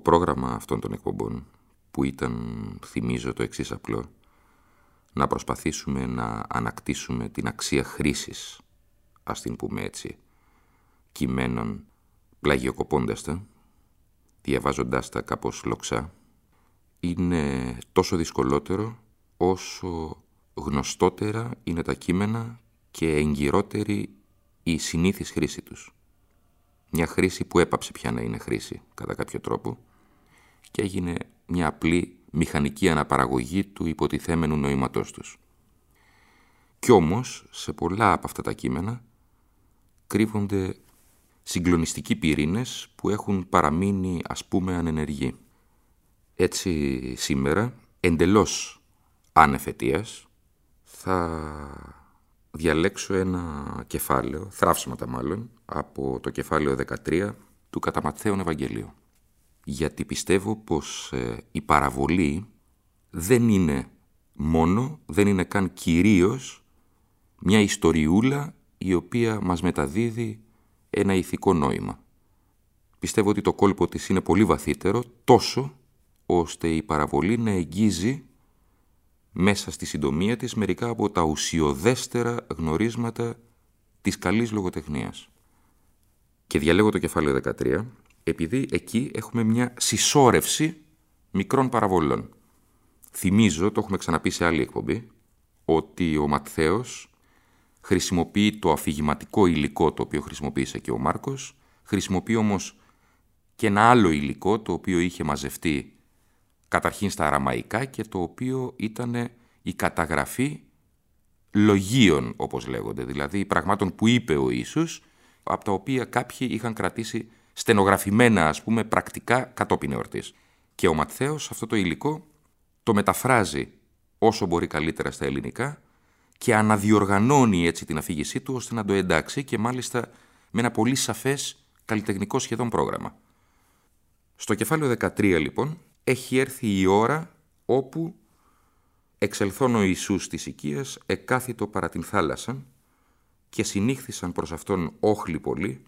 Πρόγραμμα αυτών των εκπομπών, που ήταν, θυμίζω, το εξής απλό, να προσπαθήσουμε να ανακτήσουμε την αξία χρήσης, ας την πούμε έτσι, κειμένων πλαγιοκοπώντας τα, διαβάζοντάς τα κάπως λοξά, είναι τόσο δυσκολότερο όσο γνωστότερα είναι τα κείμενα και εγκυρότερη η συνήθις χρήση τους. Μια χρήση που έπαψε πια να είναι χρήση κατά κάποιο τρόπο και έγινε μια απλή μηχανική αναπαραγωγή του υποτιθέμενου νοήματός τους. Κι όμως, σε πολλά από αυτά τα κείμενα κρύβονται συγκλονιστικοί πυρήνες που έχουν παραμείνει ας πούμε ανενεργοί. Έτσι σήμερα, εντελώς άνεφετίας, θα διαλέξω ένα κεφάλαιο, θράψματα μάλλον, από το κεφάλαιο 13 του Καταματθέων Ευαγγελίου. Γιατί πιστεύω πως ε, η παραβολή δεν είναι μόνο, δεν είναι καν κυρίως μια ιστοριούλα η οποία μας μεταδίδει ένα ηθικό νόημα. Πιστεύω ότι το κόλπο της είναι πολύ βαθύτερο, τόσο ώστε η παραβολή να εγγίζει μέσα στη συντομία της μερικά από τα ουσιοδέστερα γνωρίσματα της καλής λογοτεχνίας. Και διαλέγω το κεφάλαιο 13, επειδή εκεί έχουμε μια συσσόρευση μικρών παραβολών. Θυμίζω, το έχουμε ξαναπεί σε άλλη εκπομπή, ότι ο Ματθαίος χρησιμοποιεί το αφηγηματικό υλικό το οποίο χρησιμοποίησε και ο Μάρκος, χρησιμοποιεί όμως και ένα άλλο υλικό το οποίο είχε μαζευτεί καταρχήν στα αραμαϊκά και το οποίο ήταν η καταγραφή λογίων όπως λέγονται, δηλαδή πραγμάτων που είπε ο Ιησούς, από τα οποία κάποιοι είχαν κρατήσει στενογραφημένα ας πούμε πρακτικά κατόπιν εορτής. Και ο Ματθαίος αυτό το υλικό το μεταφράζει όσο μπορεί καλύτερα στα ελληνικά και αναδιοργανώνει έτσι την αφήγησή του ώστε να το εντάξει και μάλιστα με ένα πολύ σαφές καλλιτεχνικό σχεδόν πρόγραμμα. Στο κεφάλαιο 13 λοιπόν έχει έρθει η ώρα όπου εξελθών ο Ιησούς της οικίας εκάθιτο παρά την θάλασσα και συνήχθησαν προς αυτόν όχλοι πολύ,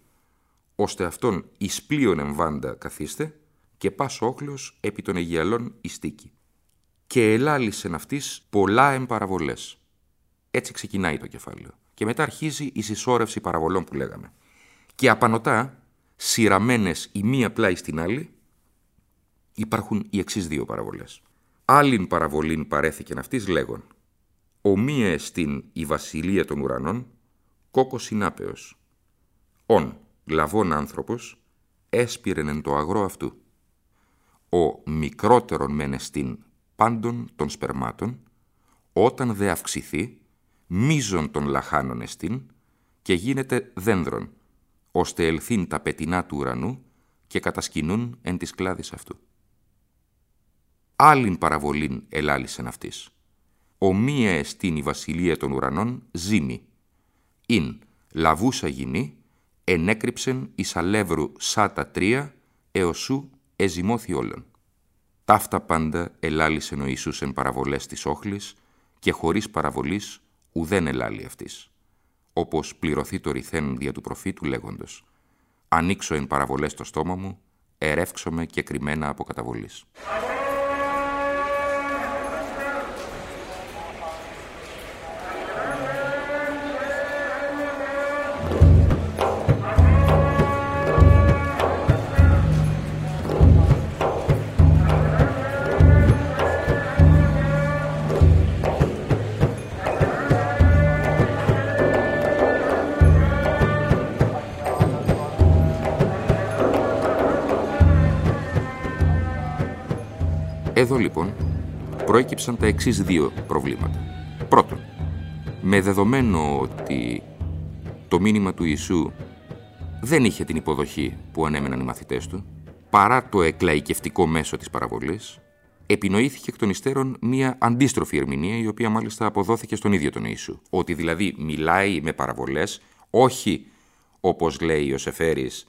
ώστε αυτόν εις πλοίον εμβάντα καθίστε και πας όχλος επί των Αιγιαλών ιστίκη. Και ελάλησεν αυτής πολλά εμπαραβολές. Έτσι ξεκινάει το κεφάλαιο. Και μετά αρχίζει η συσσόρευση παραβολών που λέγαμε. Και απανοτά, σειραμένες η μία πλάι στην άλλη, υπάρχουν οι εξής δύο παραβολές. Άλλην παραβολήν παρέθηκεν αυτής λέγον «Ομοίε στην η βασιλεία των ουρανών, κόκος συνάπεος. Ον, λαβών άνθρωπος, έσπηρεν εν το αγρό αυτού. Ο μικρότερον μενεστήν πάντων των σπερμάτων, όταν δε αυξηθεί, μίζων των λαχάνων εστίν και γίνεται δένδρον, ώστε ελθύν τα πετινά του ουρανού και κατασκηνούν εν της κλάδης αυτού άλλην παραβολήν ελάλησεν αυτής. Ομοία εστίν η βασιλεία των ουρανών ζήμη. Ειν λαβούσα γυνή, ενέκρυψεν εις αλεύρου σάτα τρία, εωσού εζημώθη όλων. Ταύτα πάντα ελάλησεν ο Ιησούς εν παραβολές της όχλης και χωρίς παραβολής ουδέν ελάλη αυτής. Όπως πληρωθεί το ρηθέν δια του προφήτου λέγοντος «Ανοίξω εν παραβολές το στόμα μου, ερεύξομαι και κρυμμένα από καταβολής». Εδώ λοιπόν προέκυψαν τα εξής δύο προβλήματα. Πρώτον, με δεδομένο ότι το μήνυμα του Ιησού δεν είχε την υποδοχή που ανέμεναν οι μαθητές του, παρά το εκλαϊκευτικό μέσο της παραβολής, επινοήθηκε εκ των υστέρων μία αντίστροφη ερμηνεία, η οποία μάλιστα αποδόθηκε στον ίδιο τον Ιησού. Ότι δηλαδή μιλάει με παραβολές, όχι όπως λέει ο Σεφέρης,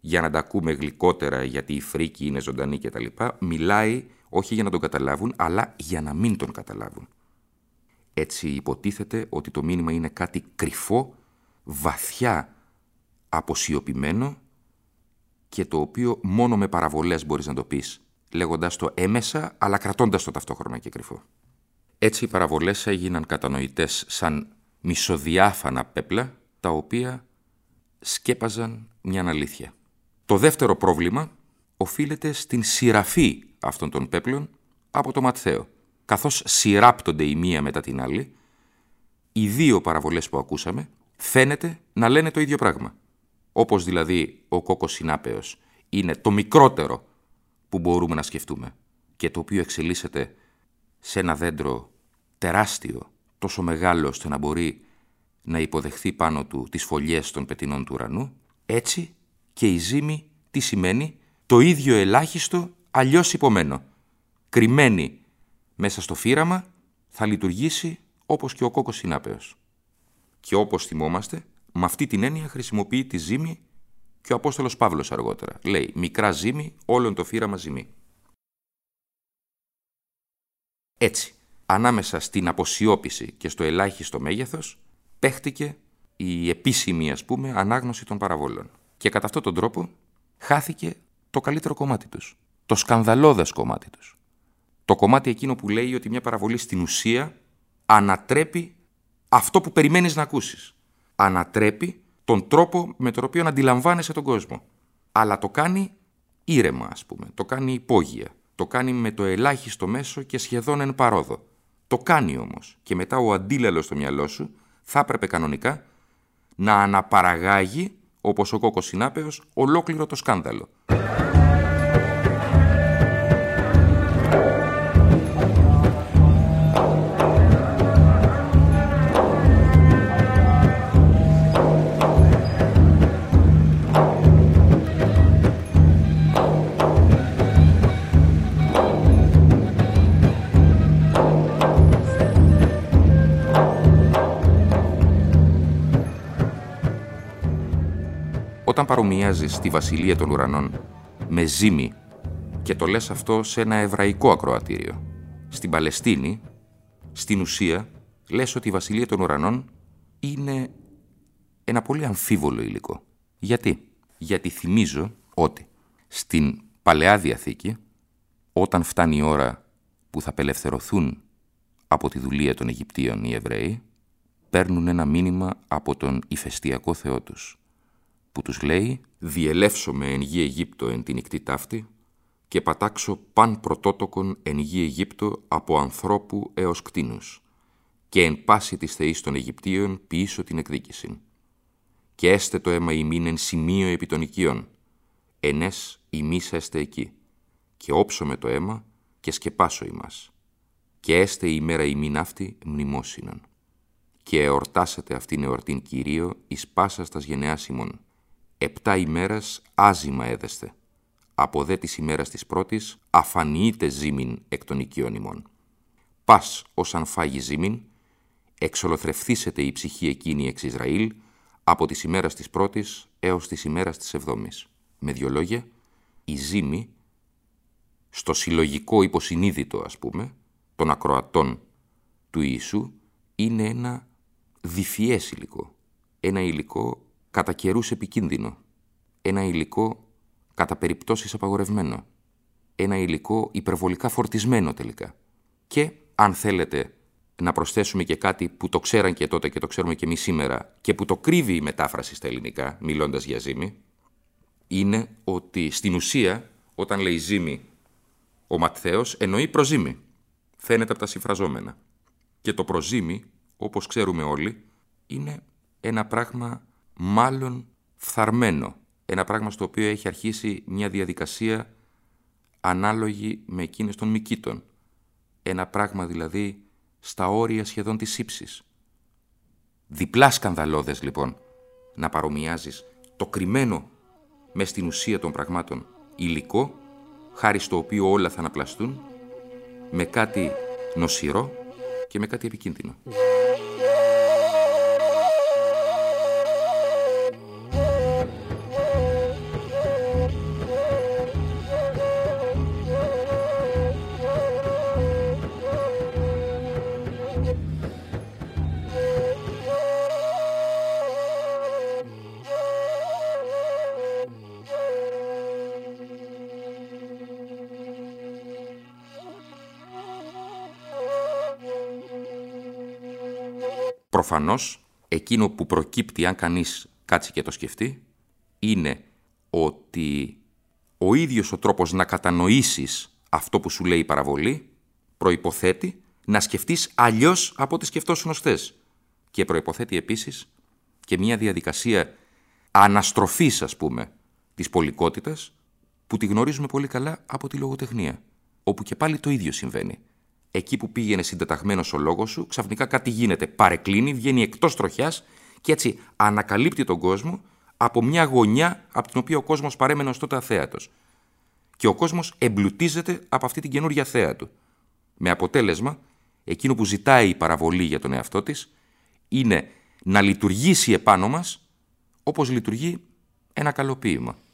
για να τα ακούμε γλυκότερα γιατί η φρίκη είναι ζωντανή κτλ. Μιλάει όχι για να τον καταλάβουν, αλλά για να μην τον καταλάβουν. Έτσι υποτίθεται ότι το μήνυμα είναι κάτι κρυφό, βαθιά αποσιωπημένο και το οποίο μόνο με παραβολές μπορείς να το πεις, λέγοντας το έμεσα αλλά κρατώντας το ταυτόχρονα και κρυφό. Έτσι οι παραβολές έγιναν κατανοητές σαν μισοδιάφανα πέπλα, τα οποία σκέπαζαν μια αλήθεια. Το δεύτερο πρόβλημα οφείλεται στην σειραφή αυτών των πέπλων από το Ματθαίο. Καθώς σειράπτονται η μία μετά την άλλη, οι δύο παραβολές που ακούσαμε φαίνεται να λένε το ίδιο πράγμα. Όπως δηλαδή ο κόκκος συνάπεος είναι το μικρότερο που μπορούμε να σκεφτούμε και το οποίο εξελίσσεται σε ένα δέντρο τεράστιο, τόσο μεγάλο ώστε να μπορεί να υποδεχθεί πάνω του τις φωλιές των πετινών του ουρανού, έτσι και η ζύμη τι σημαίνει; Το ίδιο ελάχιστο αλλιώς υπομένο. Κρυμμένη μέσα στο φύραμα θα λειτουργήσει όπως και ο κόκκος συνάπεος. Και όπως θυμόμαστε, με αυτή την έννοια χρησιμοποιεί τη ζύμη και ο Απόστολος Παύλος αργότερα. Λέει «μικρά ζύμη, όλον το φύραμα ζυμί». Έτσι, ανάμεσα στην αποσιώπηση και στο ελάχιστο μέγεθος, παίχτηκε η επίσημη, ας πούμε, ανάγνωση των παραβόλων. Και κατά αυτόν τον τρόπο χάθηκε το καλύτερο κομμάτι τους. Το σκανδαλώδες κομμάτι τους. Το κομμάτι εκείνο που λέει ότι μια παραβολή στην ουσία ανατρέπει αυτό που περιμένεις να ακούσεις. Ανατρέπει τον τρόπο με τον οποίο αντιλαμβάνεσαι τον κόσμο. Αλλά το κάνει ήρεμα, ας πούμε. Το κάνει υπόγεια. Το κάνει με το ελάχιστο μέσο και σχεδόν εν παρόδο. Το κάνει όμως. Και μετά ο αντίλαλος στο μυαλό σου θα έπρεπε κανονικά να αναπαραγάγει, όπως ο κόκκος συνάπεος, ολόκληρο το σκάνδαλο. Όταν παρομοιάζεις τη βασιλεία των ουρανών με ζύμη και το λες αυτό σε ένα εβραϊκό ακροατήριο, στην Παλαιστίνη, στην ουσία, λες ότι η βασιλεία των ουρανών είναι ένα πολύ αμφίβολο υλικό. Γιατί; Γιατί θυμίζω ότι στην Παλαιά Διαθήκη, όταν φτάνει η ώρα που θα απελευθερωθούν από τη δουλεία των Αιγυπτίων οι Εβραίοι, παίρνουν ένα μήνυμα από τον ηφαιστειακό Θεό τους, που τους λέει «Διελεύσομαι εν γη Αιγύπτο εν την νυχτή ταύτη και πατάξω παν πρωτότοκον εν γη Αιγύπτο από ανθρώπου έως κτίνους και εν πάση της θεής των Αιγυπτίων ποιήσω την εκδίκηση. Και έστε το αίμα ημίν εν σημείο επί των οικείων, ενές ημείς έστε εκεί, και όψω με το αίμα και σκεπάσω ημάς. Και έστε η ημέρα ημίν αυτή μνημόσυνον. Και εορτάσετε αυτήν εορτήν Κυρίω εις πάσα στας γενεάς ημών επτά ημέρας άζημα έδεστε. Από δε της ημέρας της πρώτης αφανιείται ζήμην εκ των οικειών ημών. Πας ως αν φάγει ζήμην, εξολοθρευθήσετε η ψυχή εκείνη εξ Ισραήλ από της ημέρας της πρώτης έως της ημέρας της εβδόμης. Με δυο λόγια, η ζήμη, στο συλλογικό υποσυνείδητο ας πούμε, των ακροατών του Ιησού, είναι ένα διφιές υλικό. Ένα υλικό κατά καιρούς επικίνδυνο, ένα υλικό κατά περιπτώσεις απαγορευμένο, ένα υλικό υπερβολικά φορτισμένο τελικά. Και, αν θέλετε να προσθέσουμε και κάτι που το ξέραν και τότε και το ξέρουμε και εμείς σήμερα και που το κρύβει η μετάφραση στα ελληνικά, μιλώντας για ζύμη, είναι ότι στην ουσία, όταν λέει ζύμη ο Ματθαίος, εννοεί προζύμη. Φαίνεται από τα συμφραζόμενα. Και το προζύμη, όπως ξέρουμε όλοι, είναι ένα πράγμα μάλλον φθαρμένο. Ένα πράγμα στο οποίο έχει αρχίσει μια διαδικασία ανάλογη με εκείνες των Μικήτων. Ένα πράγμα δηλαδή στα όρια σχεδόν της ύψης. Διπλά σκανδαλώδες λοιπόν να παρομοιάζεις το κρυμμένο μες στην ουσία των πραγμάτων υλικό, χάρη στο οποίο όλα θα αναπλαστούν, με κάτι νοσηρό και με κάτι επικίνδυνο. Προφανώς, εκείνο που προκύπτει αν κανείς κάτσει και το σκεφτεί, είναι ότι ο ίδιος ο τρόπος να κατανοήσεις αυτό που σου λέει η παραβολή προϋποθέτει να σκεφτείς αλλιώς από ό,τι σκεφτόσουν χθες. Και προϋποθέτει επίσης και μια διαδικασία αναστροφής, ας πούμε, της πολικότητας που τη γνωρίζουμε πολύ καλά από τη λογοτεχνία, όπου και πάλι το ίδιο συμβαίνει εκεί που πήγαινε συντεταγμένος ο λόγος σου, ξαφνικά κάτι γίνεται. Παρεκκλίνει, βγαίνει εκτός τροχιάς και έτσι ανακαλύπτει τον κόσμο από μια γωνιά από την οποία ο κόσμος παρέμενε ως τότε αθέατος. Και ο κόσμος εμπλουτίζεται από αυτή την καινούργια θέα του. Με αποτέλεσμα, εκείνο που ζητάει η παραβολή για τον εαυτό της είναι να λειτουργήσει επάνω μας όπως λειτουργεί ένα καλοποίημα. Η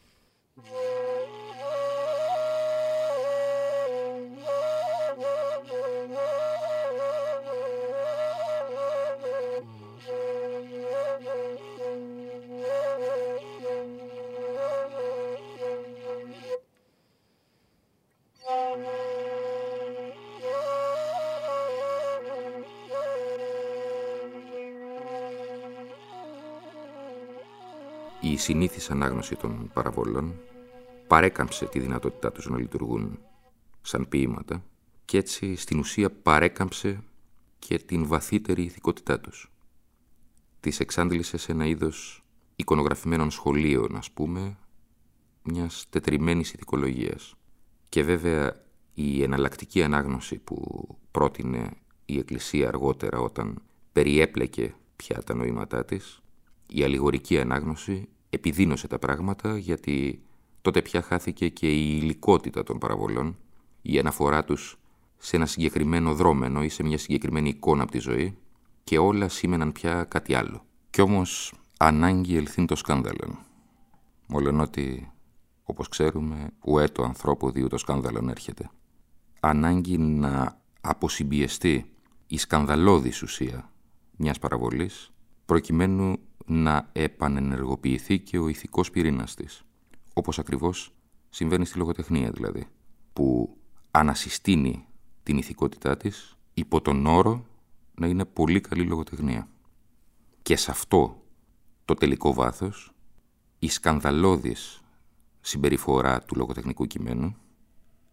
συνήθις ανάγνωση των παραβολών παρέκαμψε τη δυνατότητά τους να λειτουργούν σαν ποίηματα και έτσι στην ουσία παρέκαμψε και την βαθύτερη ηθικότητά τους. Τις εξάντλησε σε ένα είδος εικονογραφημένων σχολείων, ας πούμε, μιας τετριμένης ηθικολογίας. Και βέβαια η εναλλακτική ανάγνωση που πρότεινε η Εκκλησία αργότερα όταν περιέπλεκε πια τα νοήματά της, η αλληγορική ανάγνωση επιδίνωσε τα πράγματα γιατί τότε πια χάθηκε και η υλικότητα των παραβολών, η αναφορά τους σε ένα συγκεκριμένο δρόμενο ή σε μια συγκεκριμένη εικόνα από τη ζωή και όλα σήμαιναν πια κάτι άλλο. Κι όμως ανάγκη ελθύν το σκάνδαλο. Μόλον ότι, όπως ξέρουμε, ουέ το ανθρώπου δίου το σκάνδαλον έρχεται. Ανάγκη να αποσυμπιεστεί η σκανδαλώδης ουσία μιας παραβολής προκειμένου να επανενεργοποιηθεί και ο ηθικός πυρήνας της. Όπως ακριβώς συμβαίνει στη λογοτεχνία δηλαδή, που ανασυστήνει την ηθικότητά της υπό τον όρο να είναι πολύ καλή λογοτεχνία. Και σε αυτό το τελικό βάθος, η σκανδαλώδης συμπεριφορά του λογοτεχνικού κειμένου,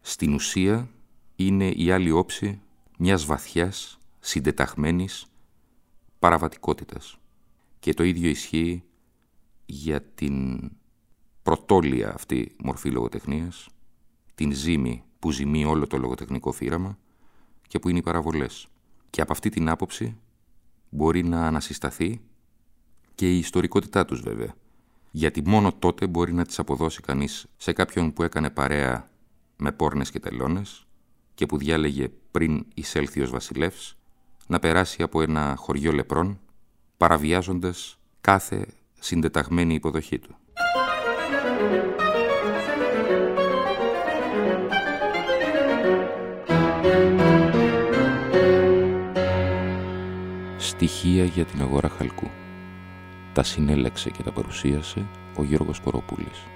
στην ουσία είναι η άλλη όψη μιας βαθιάς, συντεταγμένης παραβατικότητας. Και το ίδιο ισχύει για την πρωτόλια αυτή μορφή λογοτεχνίας, την ζήμη που ζημεί όλο το λογοτεχνικό φύραμα και που είναι οι παραβολές. Και από αυτή την άποψη μπορεί να ανασυσταθεί και η ιστορικότητά τους βέβαια. Γιατί μόνο τότε μπορεί να τις αποδώσει κανείς σε κάποιον που έκανε παρέα με πόρνες και τελώνες και που διάλεγε πριν εισέλθει ως βασιλεύς να περάσει από ένα χωριό λεπρών παραβιάζοντας κάθε συντεταγμένη υποδοχή του. Στοιχεία για την αγορά χαλκού. Τα συνέλεξε και τα παρουσίασε ο Γιώργος Κοροπούλης.